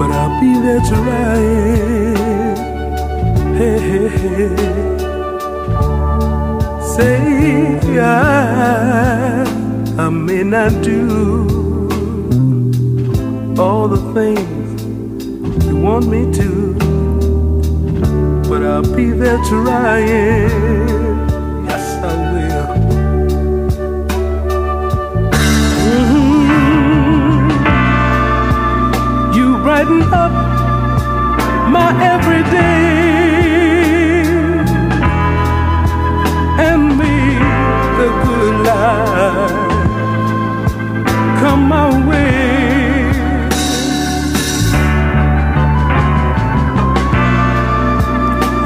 but I'll be there trying. Hey, hey, hey. Say I, may not do all the things you want me to but I'll be there trying. Yes, I will. Mhm. You brighten up my everyday my way.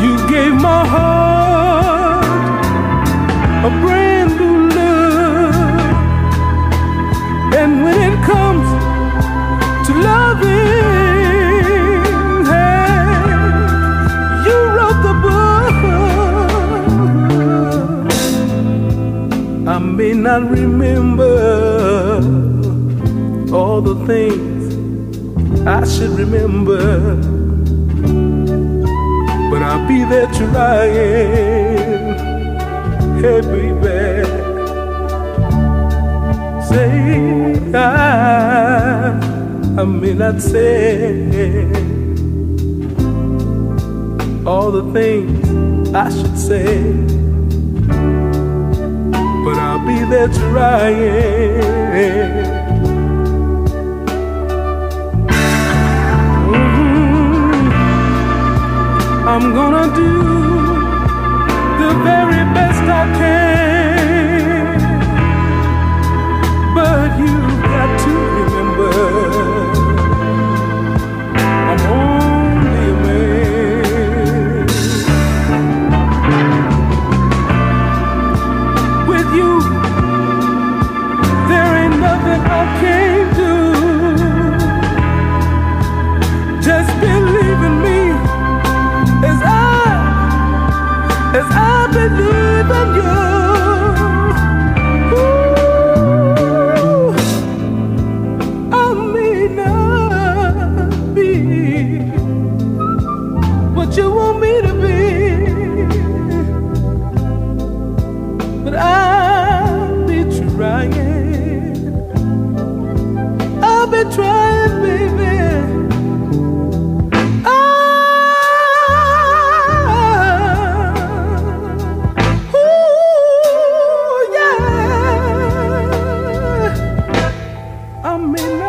You gave my heart a brand new love. And when it comes to loving, hey, you wrote the book. I may not remember all the things I should remember but I'll be there trying. Hey, baby, say I, I may not say all the things I should say, but I'll be there trying. Do been trying, baby. Ah, ooh, yeah. I mean.